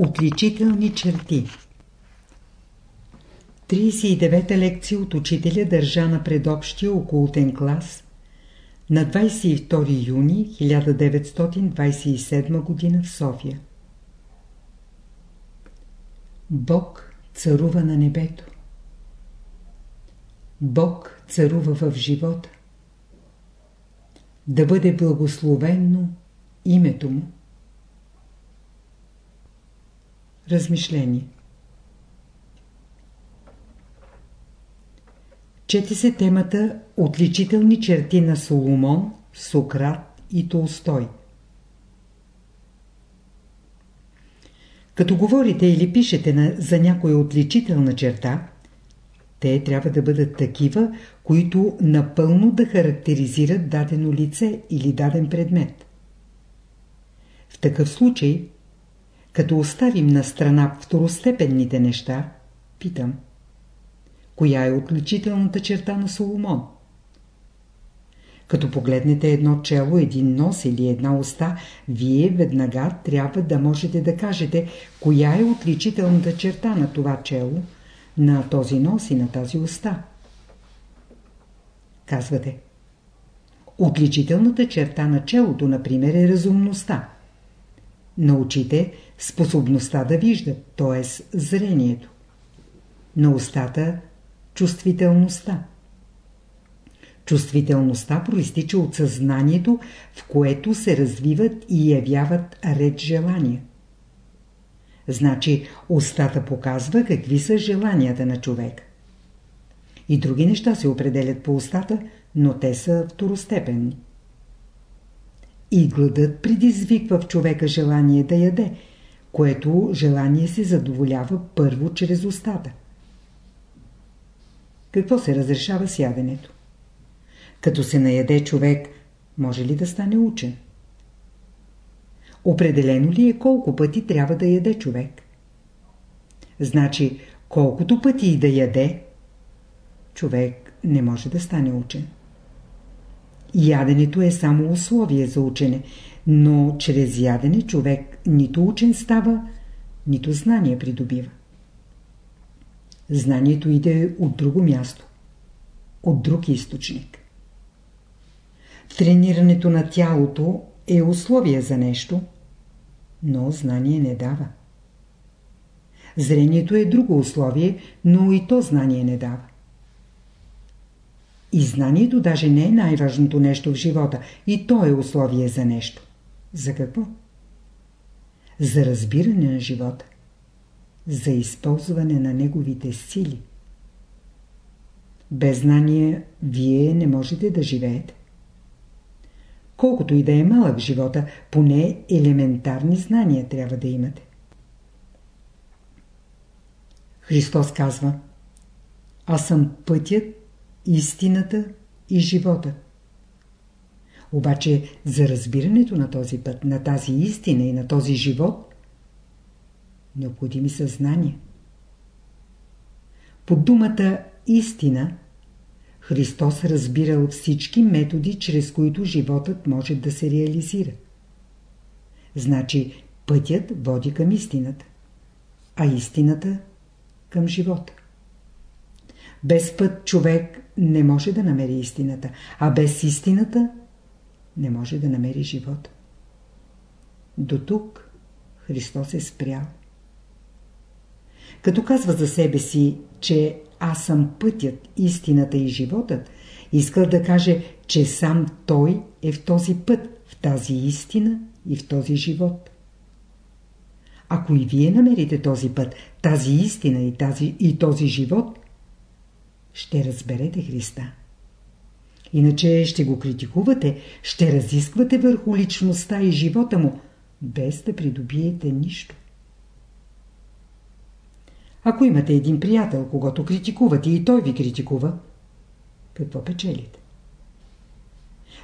Отличителни черти 39-та лекция от учителя държа на предобщия окултен клас на 22 юни 1927 г. в София. Бог царува на небето. Бог царува в живота. Да бъде благословенно името му. Размишление Чете се темата Отличителни черти на Соломон, Сократ и Толстой. Като говорите или пишете на, за някоя отличителна черта, те трябва да бъдат такива, които напълно да характеризират дадено лице или даден предмет. В такъв случай, като оставим на страна второстепенните неща, питам – коя е отличителната черта на Соломон. Като погледнете едно чело, един нос или една уста, вие веднага трябва да можете да кажете коя е отличителната черта на това чело, на този нос и на тази уста. Казвате. Отличителната черта на челото, например, е разумността. Научите способността да виждат, т.е. зрението. На устата чувствителността. Чувствителността проистича от съзнанието, в което се развиват и явяват ред желания. Значи, устата показва какви са желанията на човек. И други неща се определят по устата, но те са второстепенни. И гладът предизвиква в човека желание да яде, което желание се задоволява първо чрез устата. Какво се разрешава с яденето? Като се наяде човек, може ли да стане учен? Определено ли е колко пъти трябва да яде човек? Значи, колкото пъти и да яде, човек не може да стане учен. Яденето е само условие за учене, но чрез ядене човек нито учен става, нито знание придобива. Знанието иде от друго място, от друг източник. Тренирането на тялото е условие за нещо, но знание не дава. Зрението е друго условие, но и то знание не дава. И знанието даже не е най-важното нещо в живота, и то е условие за нещо. За какво? За разбиране на живота за използване на неговите сили. Без знание вие не можете да живеете. Колкото и да е малък живота, поне елементарни знания трябва да имате. Христос казва Аз съм пътят, истината и живота. Обаче за разбирането на този път, на тази истина и на този живот, Необходими са знания. Под думата истина Христос разбирал всички методи, чрез които животът може да се реализира. Значи пътят води към истината, а истината към живота. Без път човек не може да намери истината, а без истината не може да намери живота. До тук Христос е спрял. Като казва за себе си, че аз съм пътят, истината и животът, искал да каже, че сам той е в този път, в тази истина и в този живот. Ако и вие намерите този път, тази истина и, тази, и този живот, ще разберете Христа. Иначе ще го критикувате, ще разисквате върху личността и живота му, без да придобиете нищо. Ако имате един приятел, когато критикувате и той ви критикува, какво печелите?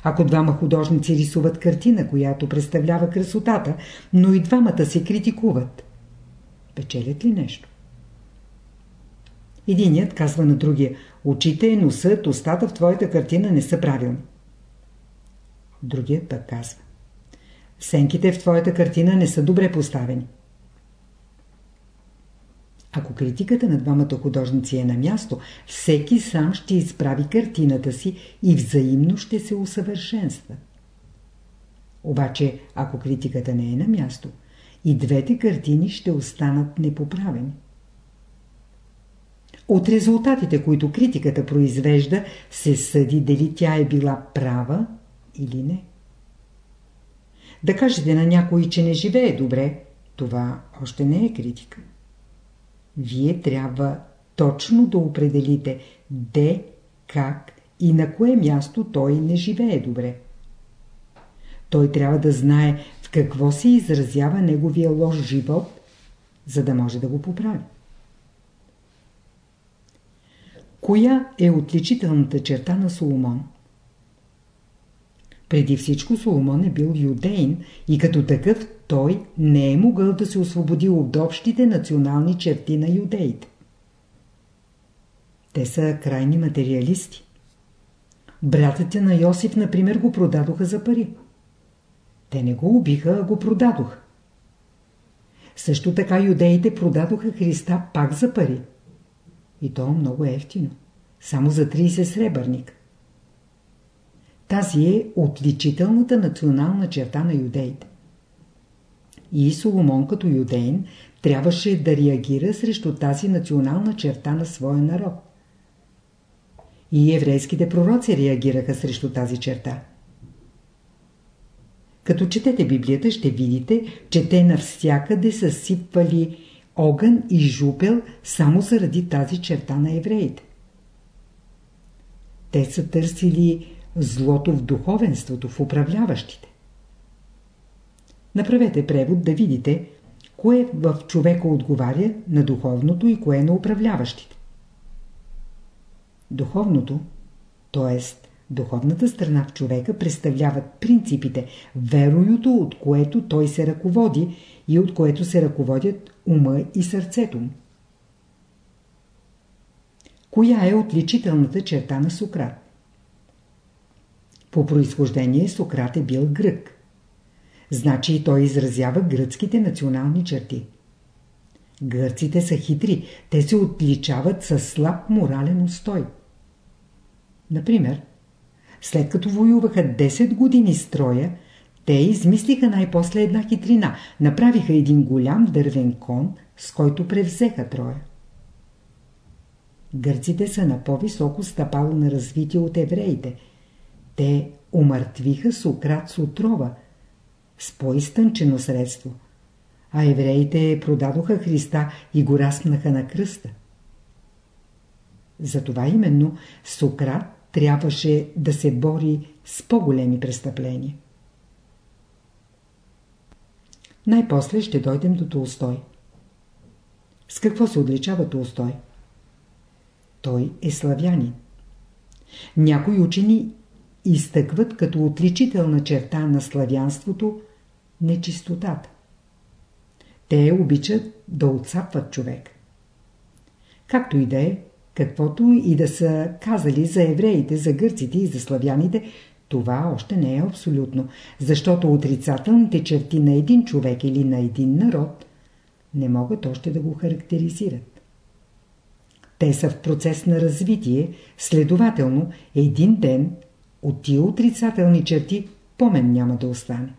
Ако двама художници рисуват картина, която представлява красотата, но и двамата се критикуват, печелят ли нещо? Единият казва на другия, очите, носът, устата в твоята картина не са правилни. Другият пък казва, сенките в твоята картина не са добре поставени. Ако критиката на двамата художници е на място, всеки сам ще изправи картината си и взаимно ще се усъвършенства. Обаче, ако критиката не е на място, и двете картини ще останат непоправени. От резултатите, които критиката произвежда, се съди дали тя е била права или не. Да кажете на някой, че не живее добре, това още не е критика. Вие трябва точно да определите де, как и на кое място той не живее добре. Той трябва да знае в какво се изразява неговия лош живот, за да може да го поправи. Коя е отличителната черта на Соломон? Преди всичко Соломон е бил юдейн и като такъв той не е могъл да се освободи от общите национални черти на юдеите. Те са крайни материалисти. Братите на Йосиф, например, го продадоха за пари. Те не го убиха, а го продадоха. Също така юдеите продадоха Христа пак за пари. И то много ефтино. Само за 30 сребърник. Тази е отличителната национална черта на юдеите. И Соломон като юдейн трябваше да реагира срещу тази национална черта на своя народ. И еврейските пророци реагираха срещу тази черта. Като четете Библията, ще видите, че те навсякъде са сипвали огън и жупел само заради тази черта на евреите. Те са търсили злото в духовенството, в управляващите. Направете превод да видите, кое в човека отговаря на духовното и кое на управляващите. Духовното, т.е. духовната страна в човека представляват принципите, вероюто, от което той се ръководи и от което се ръководят ума и сърцето. Коя е отличителната черта на Сократ? По произхождение Сократ е бил грък. Значи той изразява гръцките национални черти. Гърците са хитри, те се отличават със слаб морален устой. Например, след като воюваха 10 години строя, те измислиха най-после една хитрина. Направиха един голям дървен кон, с който превзеха Троя. Гърците са на по-високо стъпало на развитие от евреите. Те умъртвиха Сократ с отрова, с по-изтънчено средство, а евреите продадоха Христа и го разпнаха на кръста. Затова именно Сократ трябваше да се бори с по-големи престъпления. Най-после ще дойдем до Толстой. С какво се отличава Толстой? Той е славянин. Някои учени изтъкват като отличителна черта на славянството нечистотата. Те обичат да отцапват човек. Както и да е, каквото и да са казали за евреите, за гърците и за славяните, това още не е абсолютно, защото отрицателните черти на един човек или на един народ не могат още да го характеризират. Те са в процес на развитие, следователно един ден от тия отрицателни черти помен няма да остане.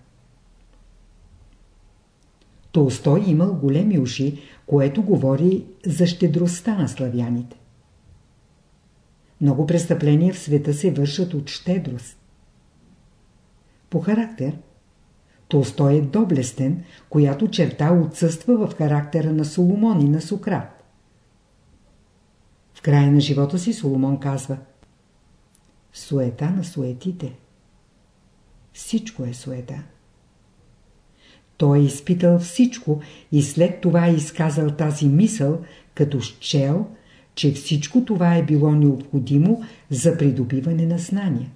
Толстой имал големи уши, което говори за щедростта на славяните. Много престъпления в света се вършат от щедрост. По характер Толстой е доблестен, която черта отсъства в характера на Соломон и на Сократ. В края на живота си Соломон казва Суета на суетите. Всичко е суета. Той е изпитал всичко и след това е изказал тази мисъл, като счел, че всичко това е било необходимо за придобиване на знания.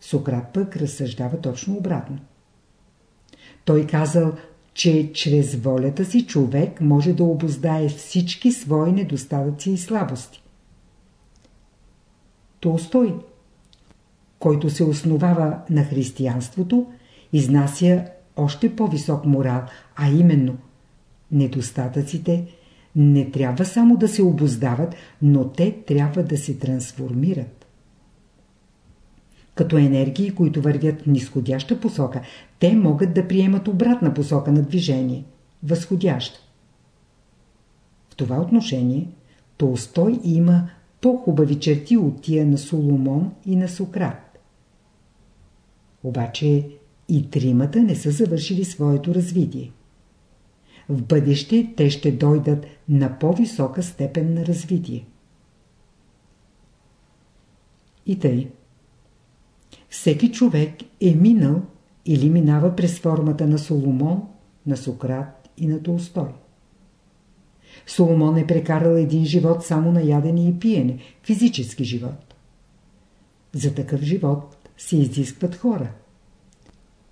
Сократ пък разсъждава точно обратно. Той казал, че чрез волята си човек може да обоздае всички свои недостатъци и слабости. Толстой, който се основава на християнството, изнася още по-висок морал, а именно недостатъците не трябва само да се обоздават, но те трябва да се трансформират. Като енергии, които вървят в нисходяща посока, те могат да приемат обратна посока на движение – възходяща. В това отношение Толстой има по-хубави черти от тия на Соломон и на Сократ. Обаче и тримата не са завършили своето развитие. В бъдеще те ще дойдат на по-висока степен на развитие. И тъй. Всеки човек е минал или минава през формата на Соломон, на Сократ и на Толстой. Соломон е прекарал един живот само на ядене и пиене, физически живот. За такъв живот се изискват хора.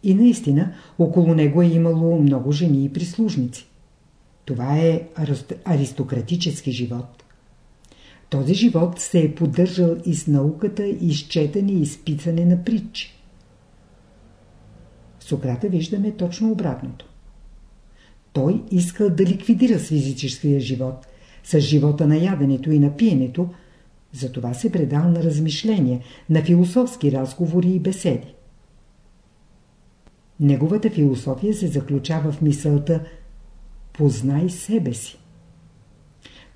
И наистина, около него е имало много жени и прислужници. Това е аристократически живот. Този живот се е поддържал и с науката, и с четене, и с писане на притчи. Сократа виждаме точно обратното. Той искал да ликвидира с физическия живот, с живота на яденето и на пиенето, затова се предал на размишления, на философски разговори и беседи. Неговата философия се заключава в мисълта «Познай себе си».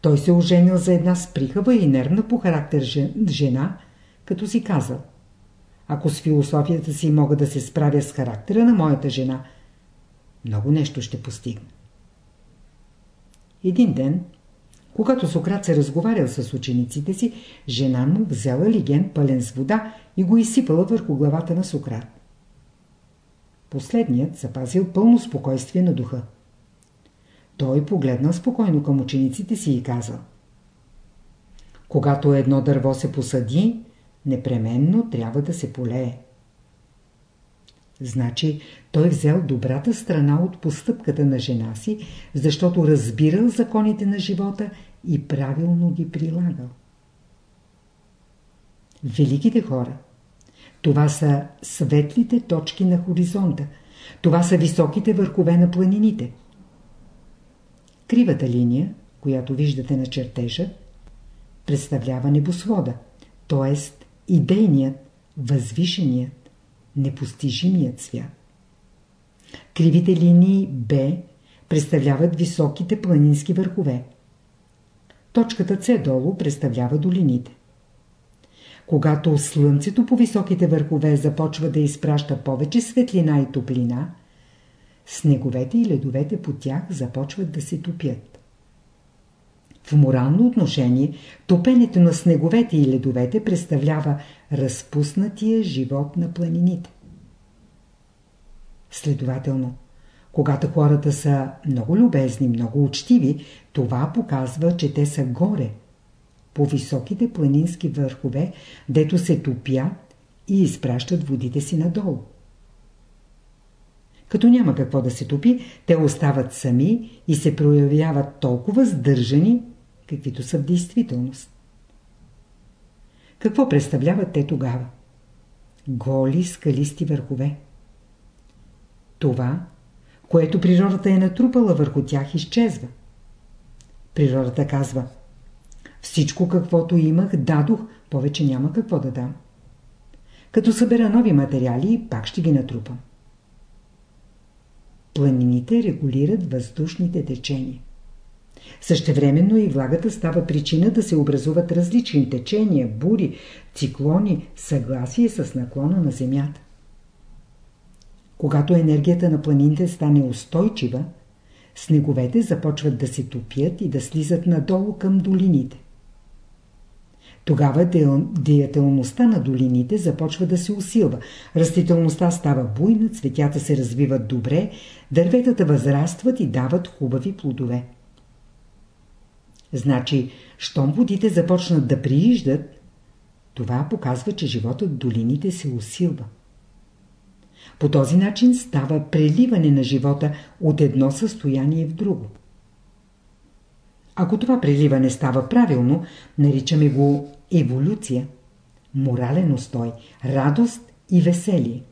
Той се оженил за една сприхава и нервна по характер жена, като си казал Ако с философията си мога да се справя с характера на моята жена, много нещо ще постигна. Един ден, когато Сократ се разговарял с учениците си, жена му взела лиген пълен с вода и го изсипала върху главата на Сократ. Последният запазил пълно спокойствие на духа. Той погледнал спокойно към учениците си и казал Когато едно дърво се посади, непременно трябва да се полее. Значи той взел добрата страна от постъпката на жена си, защото разбирал законите на живота и правилно ги прилагал. Великите хора това са светлите точки на хоризонта. Това са високите върхове на планините. Кривата линия, която виждате на чертежа, представлява небосвода, т.е. идейният, възвишеният, непостижимият свят. Кривите линии Б представляват високите планински върхове. Точката С долу представлява долините. Когато слънцето по високите върхове започва да изпраща повече светлина и топлина, снеговете и ледовете по тях започват да се топят. В морално отношение, топенето на снеговете и ледовете представлява разпуснатия живот на планините. Следователно, когато хората са много любезни, много учтиви, това показва, че те са горе – по високите планински върхове, дето се топят и изпращат водите си надолу. Като няма какво да се топи, те остават сами и се проявяват толкова сдържани, каквито са в действителност. Какво представляват те тогава? Голи скалисти върхове. Това, което природата е натрупала върху тях, изчезва. Природата казва – всичко каквото имах, дадох, повече няма какво да дам. Като събера нови материали, пак ще ги натрупам. Планините регулират въздушните течения. Същевременно и влагата става причина да се образуват различни течения, бури, циклони, съгласие с наклона на Земята. Когато енергията на планините стане устойчива, снеговете започват да се топят и да слизат надолу към долините. Тогава деятелността на долините започва да се усилва. Растителността става буйна, цветята се развиват добре, дърветата възрастват и дават хубави плодове. Значи, щом водите започнат да прииждат, това показва, че животът в долините се усилва. По този начин става преливане на живота от едно състояние в друго. Ако това преливане става правилно, наричаме го еволюция, морален устой, радост и веселие.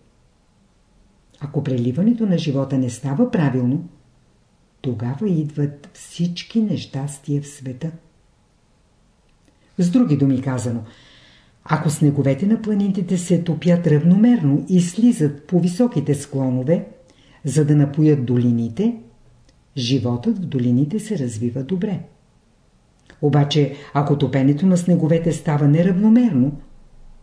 Ако преливането на живота не става правилно, тогава идват всички нещастия в света. С други думи казано, ако снеговете на планините се топят равномерно и слизат по високите склонове, за да напоят долините, животът в долините се развива добре. Обаче, ако топенето на снеговете става неравномерно,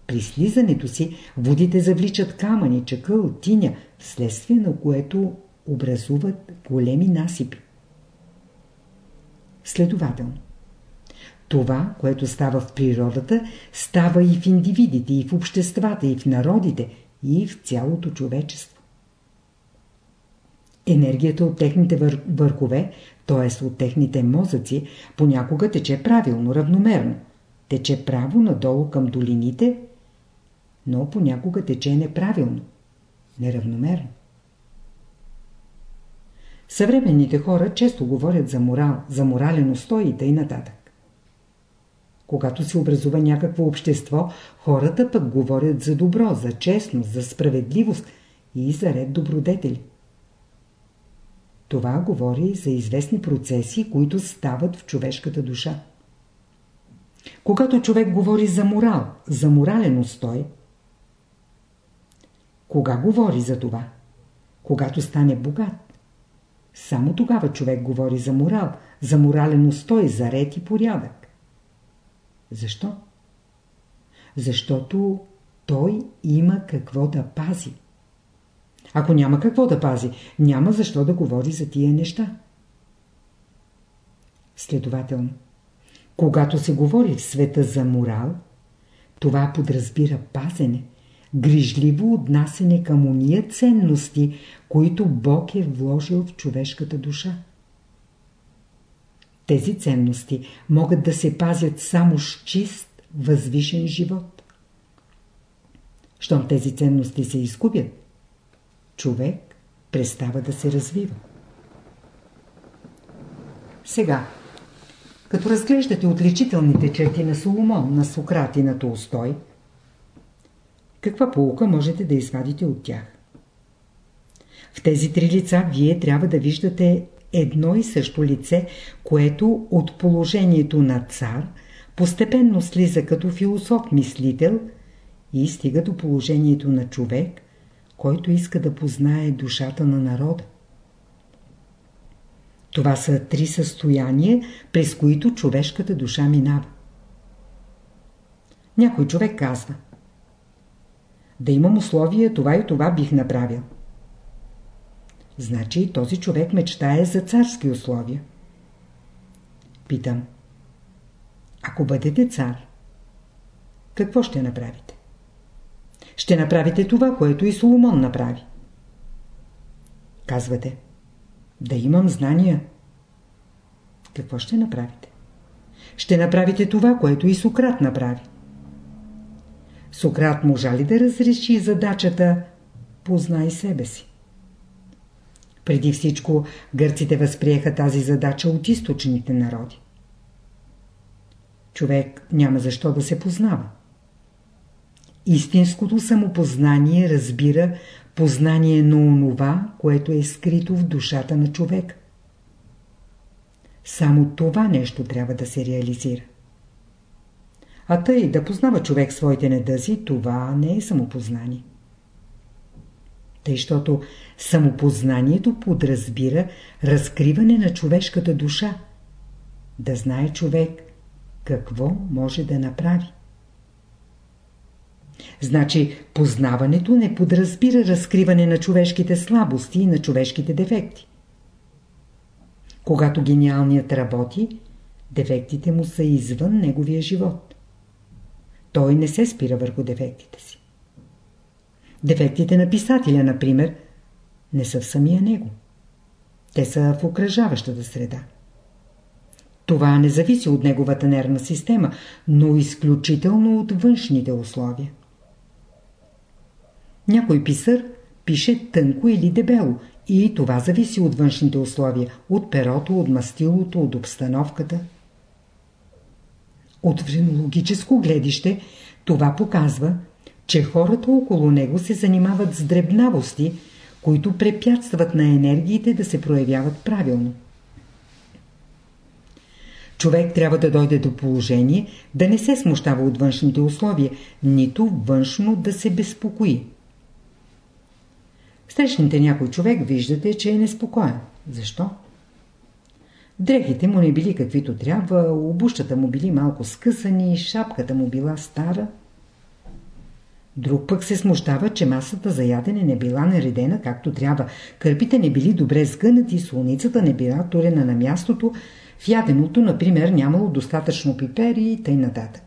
при слизането си водите завличат камъни, чакъл, тиня, вследствие на което образуват големи насипи. Следователно, това, което става в природата, става и в индивидите, и в обществата, и в народите, и в цялото човечество. Енергията от техните вър... върхове, т.е. от техните мозъци, понякога тече правилно, равномерно. Тече право надолу към долините, но понякога тече неправилно, неравномерно. Съвременните хора често говорят за морал, за морален устой и т.н. Когато се образува някакво общество, хората пък говорят за добро, за честност, за справедливост и за ред добродетели. Това говори за известни процеси, които стават в човешката душа. Когато човек говори за морал, за морален устой, кога говори за това? Когато стане богат. Само тогава човек говори за морал, за морален устой, за ред и порядък. Защо? Защото той има какво да пази. Ако няма какво да пази, няма защо да говори за тия неща. Следователно, когато се говори в света за морал, това подразбира пазене, грижливо отнасене към уния ценности, които Бог е вложил в човешката душа. Тези ценности могат да се пазят само с чист, възвишен живот. Щом тези ценности се изгубят, човек престава да се развива. Сега, като разглеждате отличителните черти на Соломон, на Сократ и на Толстой, каква полука можете да извадите от тях? В тези три лица вие трябва да виждате едно и също лице, което от положението на цар постепенно слиза като философ-мислител и стига до положението на човек, който иска да познае душата на народа. Това са три състояния, през които човешката душа минава. Някой човек казва Да имам условия, това и това бих направил. Значи този човек мечтае за царски условия. Питам. Ако бъдете цар, какво ще направите? Ще направите това, което и Соломон направи. Казвате. Да имам знания. Какво ще направите? Ще направите това, което и Сократ направи. Сократ можа ли да разреши задачата Познай себе си? Преди всичко, гърците възприеха тази задача от източните народи. Човек няма защо да се познава. Истинското самопознание разбира познание на онова, което е скрито в душата на човек. Само това нещо трябва да се реализира. А тъй да познава човек своите недъзи, това не е самопознание. Тъй, защото самопознанието подразбира разкриване на човешката душа. Да знае човек какво може да направи. Значи познаването не подразбира разкриване на човешките слабости и на човешките дефекти. Когато гениалният работи, дефектите му са извън неговия живот. Той не се спира върху дефектите си. Дефектите на писателя, например, не са в самия него. Те са в окръжаващата среда. Това не зависи от неговата нервна система, но изключително от външните условия. Някой писър пише тънко или дебело и това зависи от външните условия, от перото, от мастилото, от обстановката. От френологическо гледище това показва, че хората около него се занимават с дребнавости, които препятстват на енергиите да се проявяват правилно. Човек трябва да дойде до положение да не се смущава от външните условия, нито външно да се безпокои. Срещните някой човек виждате, че е неспокоен. Защо? Дрехите му не били каквито трябва, обущата му били малко скъсани, шапката му била стара. Друг пък се смущава, че масата за ядене не била наредена както трябва, кърпите не били добре сгънати, слоницата не била турена на мястото, в яденото, например, нямало достатъчно пипери и тъй нататък.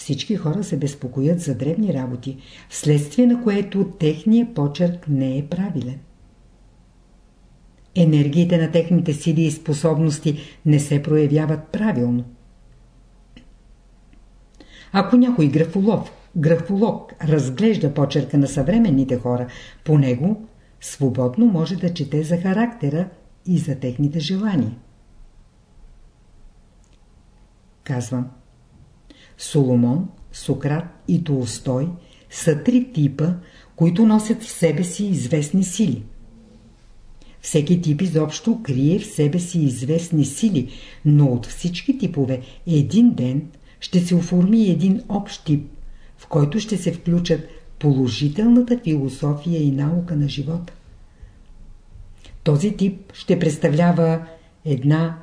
Всички хора се безпокоят за древни работи, вследствие на което техният почерк не е правилен. Енергиите на техните сили и способности не се проявяват правилно. Ако някой графолог, графолог разглежда почерка на съвременните хора, по него свободно може да чете за характера и за техните желания. Казвам. Соломон, Сократ и Толстой са три типа, които носят в себе си известни сили. Всеки тип изобщо крие в себе си известни сили, но от всички типове един ден ще се оформи един общ тип, в който ще се включат положителната философия и наука на живота. Този тип ще представлява една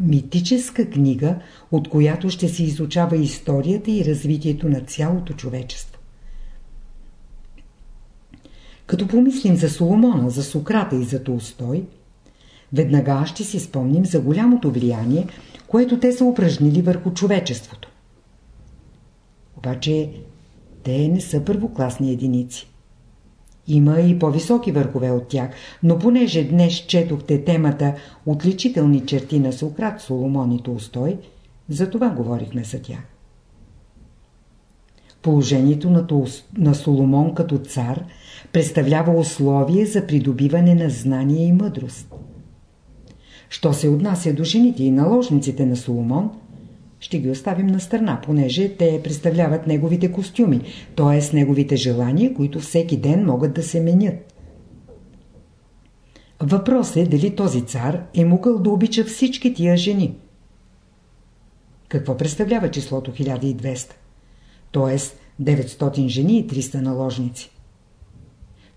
митическа книга, от която ще се изучава историята и развитието на цялото човечество. Като помислим за Соломона, за Сократа и за Толстой, веднага ще си спомним за голямото влияние, което те са упражнили върху човечеството. Обаче те не са първокласни единици. Има и по-високи върхове от тях, но понеже днес четохте темата отличителни черти на Сократ, Соломон и Толстой, за това говорихме за тях. Положението на, Тол... на Соломон като цар представлява условие за придобиване на знание и мъдрост. Що се отнася до жените и наложниците на Соломон – ще ги оставим на страна, понеже те представляват неговите костюми, т.е. неговите желания, които всеки ден могат да се менят. Въпрос е дали този цар е могъл да обича всички тия жени. Какво представлява числото 1200? Т.е. 900 жени и 300 наложници.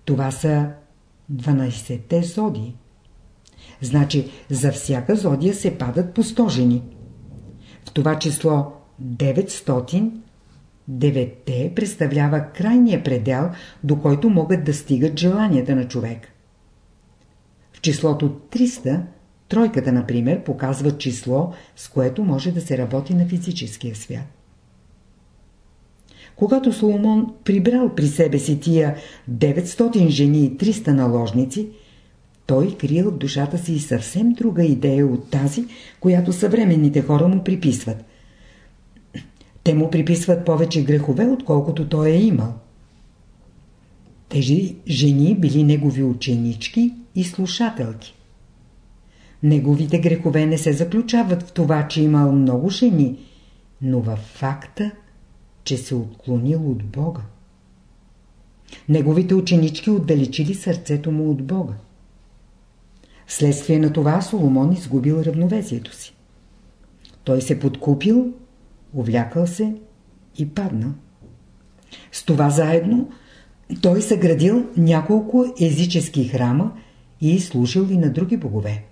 Това са 12-те зодии. Значи за всяка зодия се падат по 100 жени. Това число 900, 9 представлява крайния предел, до който могат да стигат желанията на човек. В числото 300, тройката, например, показва число, с което може да се работи на физическия свят. Когато Соломон прибрал при себе си тия 900 жени и 300 наложници, той крие от душата си съвсем друга идея от тази, която съвременните хора му приписват. Те му приписват повече грехове, отколкото той е имал. Тези жени били негови ученички и слушателки. Неговите грехове не се заключават в това, че имал много жени, но във факта, че се отклонил от Бога. Неговите ученички отдалечили сърцето му от Бога. Вследствие на това Соломон изгубил равновесието си. Той се подкупил, увлякал се и паднал. С това заедно той съградил няколко езически храма и служил и на други богове.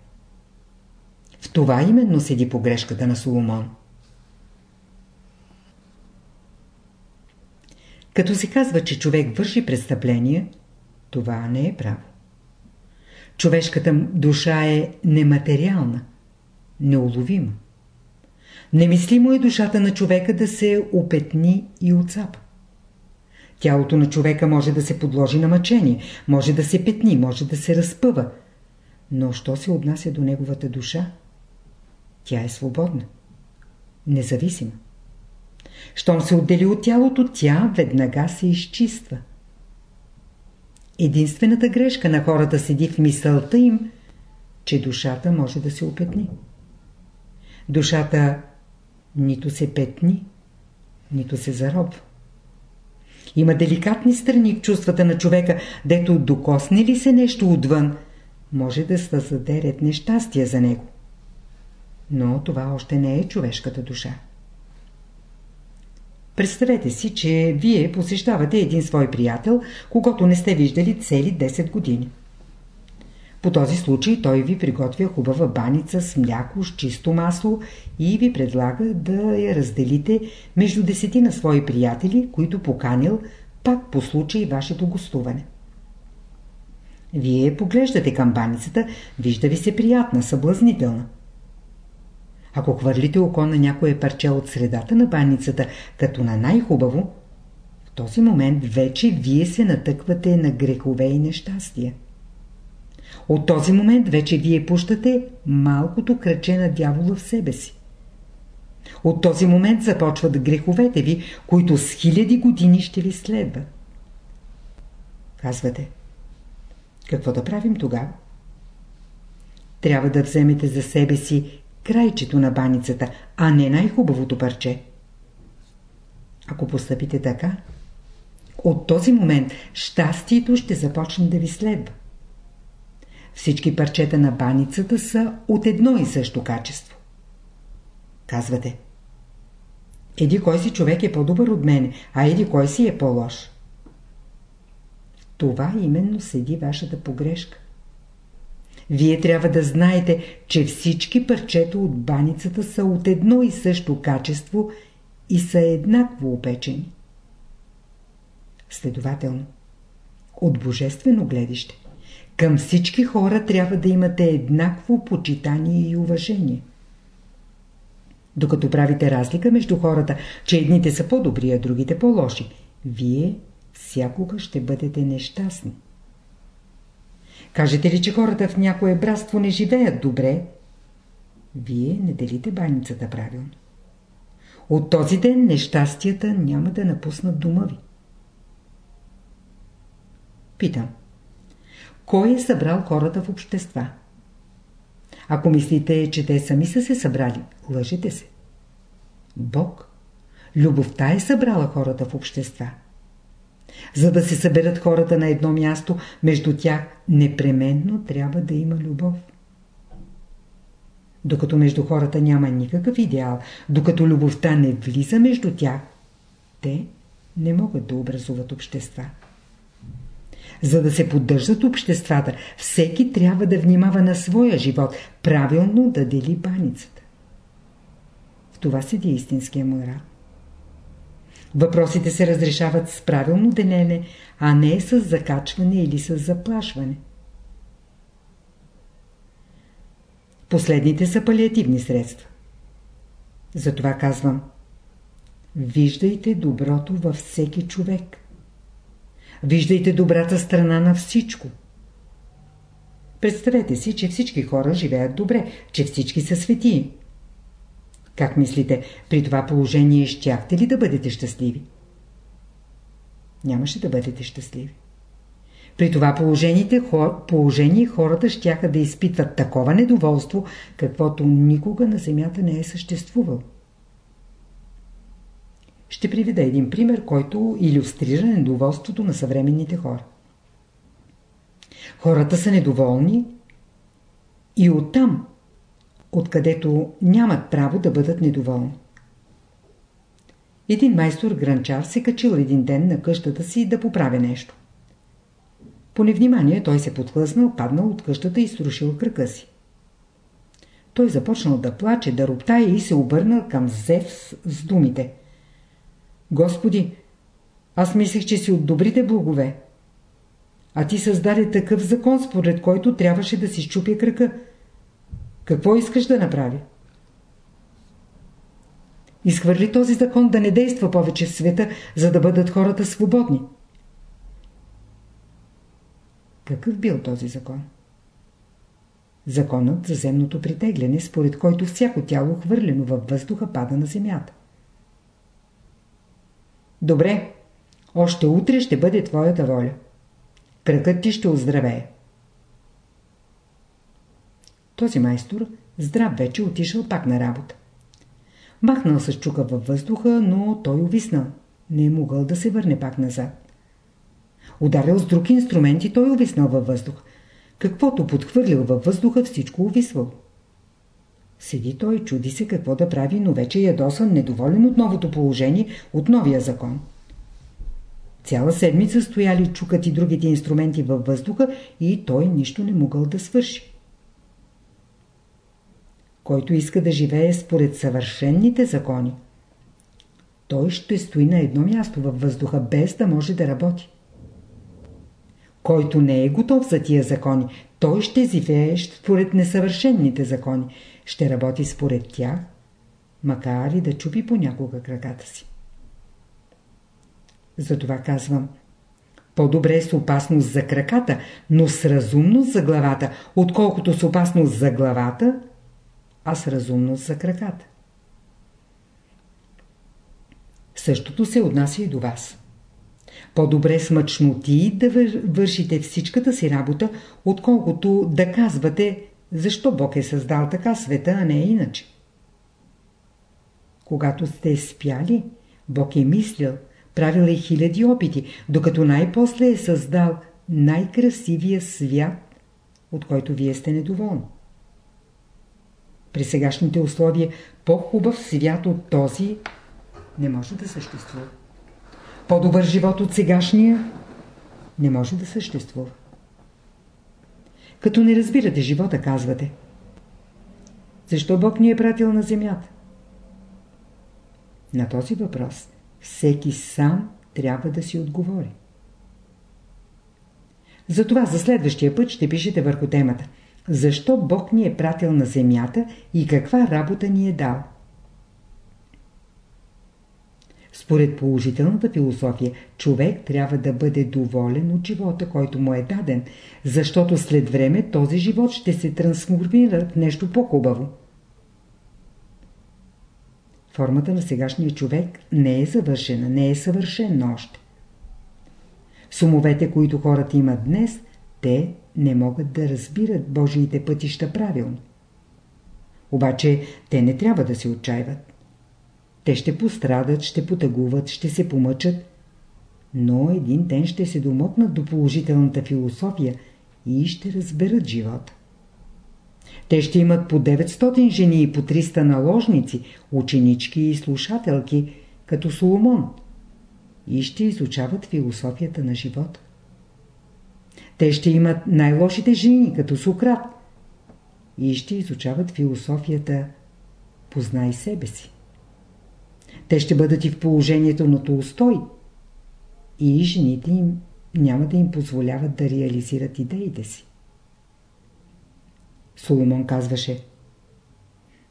В това именно седи погрешката на Соломон. Като се казва, че човек върши престъпление, това не е право. Човешката душа е нематериална, неуловима. Немислимо е душата на човека да се опетни и отцапа. Тялото на човека може да се подложи на мъчение, може да се петни, може да се разпъва. Но що се отнася до неговата душа? Тя е свободна, независима. Щом се отдели от тялото, тя веднага се изчиства. Единствената грешка на хората седи в мисълта им, че душата може да се опетни. Душата нито се петни, нито се заробва. Има деликатни страни в чувствата на човека, дето докосне ли се нещо отвън, може да създаде ред нещастия за него. Но това още не е човешката душа. Представете си, че вие посещавате един свой приятел, когато не сте виждали цели 10 години. По този случай той ви приготвя хубава баница с мляко, с чисто масло и ви предлага да я разделите между десетина свои приятели, които поканил пак по случай вашето гостуване. Вие поглеждате към баницата, вижда ви се приятна, съблазнителна. Ако хвърлите око на някое парче от средата на баницата, като на най-хубаво, в този момент вече вие се натъквате на грехове и нещастия. От този момент вече вие пущате малкото кръче на дявола в себе си. От този момент започват греховете ви, които с хиляди години ще ви следват. Казвате, какво да правим тогава? Трябва да вземете за себе си крайчето на баницата, а не най-хубавото парче. Ако постъпите така, от този момент щастието ще започне да ви следва. Всички парчета на баницата са от едно и също качество. Казвате. Еди кой си човек е по-добър от мене, а еди кой си е по-лош. Това именно седи вашата погрешка. Вие трябва да знаете, че всички парчета от баницата са от едно и също качество и са еднакво опечени. Следователно, от божествено гледище, към всички хора трябва да имате еднакво почитание и уважение. Докато правите разлика между хората, че едните са по-добри, а другите по-лоши, вие всякога ще бъдете нещастни. Кажете ли, че хората в някое братство не живеят добре? Вие не делите баницата правилно. От този ден нещастията няма да напуснат дома ви. Питам. Кой е събрал хората в общества? Ако мислите, че те сами са се събрали, лъжете се. Бог, любовта е събрала хората в общества. За да се съберат хората на едно място, между тях непременно трябва да има любов. Докато между хората няма никакъв идеал, докато любовта не влиза между тях, те не могат да образуват общества. За да се поддържат обществата, всеки трябва да внимава на своя живот, правилно да дели баницата. В това седи истинския морал. Въпросите се разрешават с правилно делене, а не с закачване или с заплашване. Последните са палиативни средства. Затова казвам Виждайте доброто във всеки човек. Виждайте добрата страна на всичко. Представете си, че всички хора живеят добре, че всички са светии. Как мислите, при това положение щяхте ли да бъдете щастливи? Нямаше да бъдете щастливи. При това положение, хор, положение хората щяха да изпитват такова недоволство, каквото никога на Земята не е съществувал. Ще приведа един пример, който иллюстрира недоволството на съвременните хора. Хората са недоволни и оттам откъдето нямат право да бъдат недоволни. Един майстор гранчар се качил един ден на къщата си да поправя нещо. По невнимание той се подхлъзнал, паднал от къщата и срушил кръка си. Той започнал да плаче, да роптае и се обърнал към Зевс с думите. Господи, аз мислех, че си от добрите богове. А ти създаде такъв закон, според който трябваше да си щупя кръка – какво искаш да направи? Изхвърли този закон да не действа повече в света, за да бъдат хората свободни. Какъв бил този закон? Законът за земното притегляне, според който всяко тяло, хвърлено във въздуха, пада на земята. Добре, още утре ще бъде твоята воля. Кръкът ти ще оздравее. Този майстор, здрав вече, отишъл пак на работа. Махнал с чука във въздуха, но той увиснал. Не е могъл да се върне пак назад. Ударил с друг инструмент и той увиснал във въздух. Каквото подхвърлил във въздуха, всичко увисвал. Седи той, чуди се какво да прави, но вече ядосан, недоволен от новото положение, от новия закон. Цяла седмица стояли чукат и другите инструменти във въздуха и той нищо не могъл да свърши. Който иска да живее според съвършенните закони, той ще стои на едно място във въздуха, без да може да работи. Който не е готов за тия закони, той ще живее според несъвършенните закони, ще работи според тях, макар и да чупи понякога краката си. Затова казвам, по-добре е с опасност за краката, но с разумност за главата, отколкото с опасност за главата, а с разумност за краката. Същото се отнася и до вас. По-добре с мъчноти да вършите всичката си работа, отколкото да казвате защо Бог е създал така света, а не иначе. Когато сте спяли, Бог е мислил, правил е хиляди опити, докато най-после е създал най-красивия свят, от който вие сте недоволни. При сегашните условия по-хубав свят от този не може да съществува. По-добър живот от сегашния не може да съществува. Като не разбирате живота, казвате. Защо Бог ни е пратил на земята? На този въпрос всеки сам трябва да си отговори. Затова за следващия път ще пишете върху темата. Защо Бог ни е пратил на земята и каква работа ни е дал? Според положителната философия, човек трябва да бъде доволен от живота, който му е даден, защото след време този живот ще се трансформира в нещо по-хубаво. Формата на сегашния човек не е завършена, не е съвършена още. Сумовете, които хората имат днес, те не могат да разбират Божиите пътища правилно. Обаче те не трябва да се отчаиват. Те ще пострадат, ще потъгуват, ще се помъчат, но един ден ще се домотнат до положителната философия и ще разберат живота. Те ще имат по 900 жени и по 300 наложници, ученички и слушателки, като Соломон, и ще изучават философията на живота. Те ще имат най-лошите жени, като Сократ, и ще изучават философията «Познай себе си». Те ще бъдат и в положението на Толстой. И жените им няма да им позволяват да реализират идеите си. Соломон казваше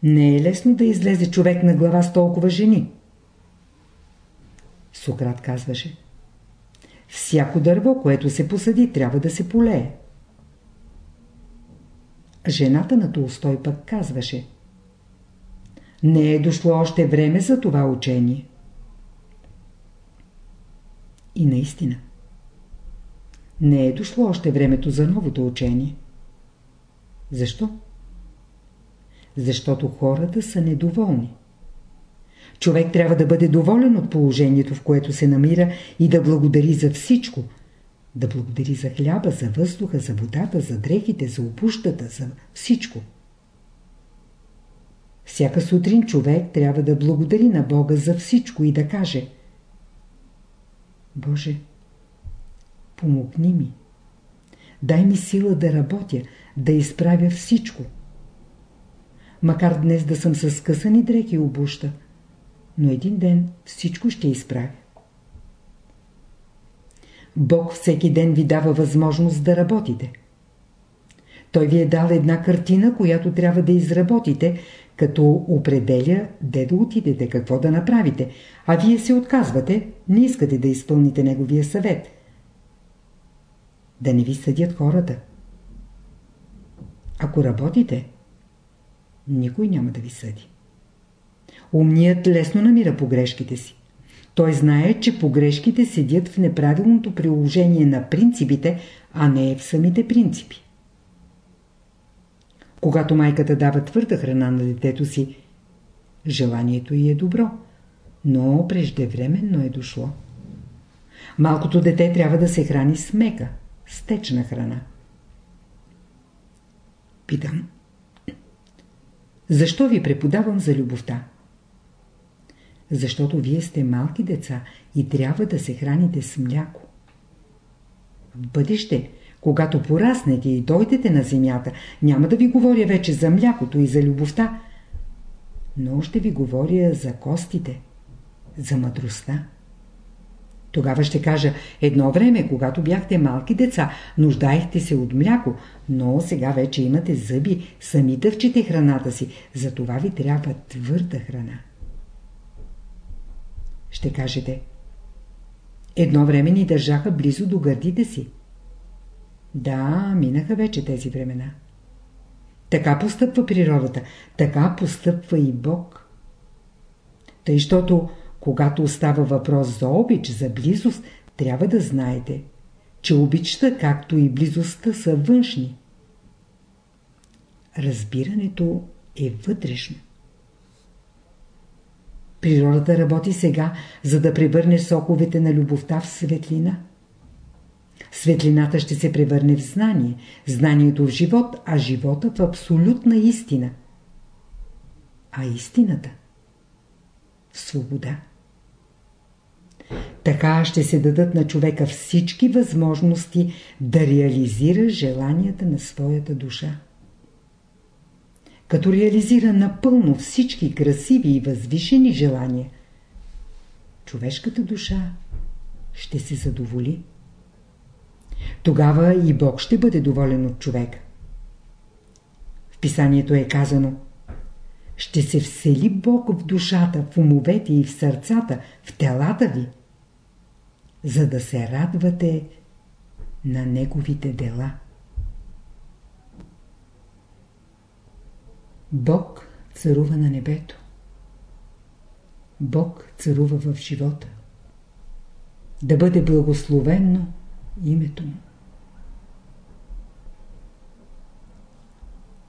Не е лесно да излезе човек на глава с толкова жени. Сократ казваше Всяко дърво, което се посади, трябва да се полее. Жената на Толстой пък казваше не е дошло още време за това учение. И наистина. Не е дошло още времето за новото учение. Защо? Защото хората са недоволни. Човек трябва да бъде доволен от положението, в което се намира и да благодари за всичко. Да благодари за хляба, за въздуха, за водата, за дрехите, за опущата, за всичко. Всяка сутрин човек трябва да благодари на Бога за всичко и да каже Боже, помогни ми. Дай ми сила да работя, да изправя всичко. Макар днес да съм с късани дрехи обуща, но един ден всичко ще изправя. Бог всеки ден ви дава възможност да работите. Той ви е дал една картина, която трябва да изработите, като определя де да отидете, какво да направите, а вие се отказвате, не искате да изпълните неговия съвет. Да не ви съдят хората. Ако работите, никой няма да ви съди. Умният лесно намира погрешките си. Той знае, че погрешките седят в неправилното приложение на принципите, а не в самите принципи. Когато майката дава твърда храна на детето си, желанието й е добро, но преждевременно е дошло. Малкото дете трябва да се храни с мека, с течна храна. Питам. Защо ви преподавам за любовта? Защото вие сте малки деца и трябва да се храните с мляко. В бъдеще, когато пораснете и дойдете на земята, няма да ви говоря вече за млякото и за любовта, но ще ви говоря за костите, за мъдростта. Тогава ще кажа, едно време, когато бяхте малки деца, нуждаехте се от мляко, но сега вече имате зъби, сами дъвчете храната си, за това ви трябва твърда храна. Ще кажете, едно време ни държаха близо до гърдите си. Да, минаха вече тези времена. Така постъпва природата, така постъпва и Бог. Тъй, щото когато остава въпрос за обич, за близост, трябва да знаете, че обичта, както и близостта са външни. Разбирането е вътрешно. Природата работи сега, за да превърне соковете на любовта в светлина. Светлината ще се превърне в знание, знанието в живот, а живота в абсолютна истина. А истината в свобода. Така ще се дадат на човека всички възможности да реализира желанията на своята душа. Като реализира напълно всички красиви и възвишени желания, човешката душа ще се задоволи. Тогава и Бог ще бъде доволен от човека. В писанието е казано Ще се всели Бог в душата, в умовете и в сърцата, в телата ви, за да се радвате на Неговите дела. Бог царува на небето. Бог царува в живота. Да бъде благословенно името му.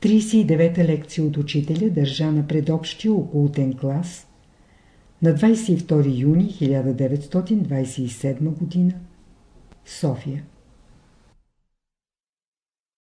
39-та лекция от учителя държа на предобщия окултен клас на 22 юни 1927 г. София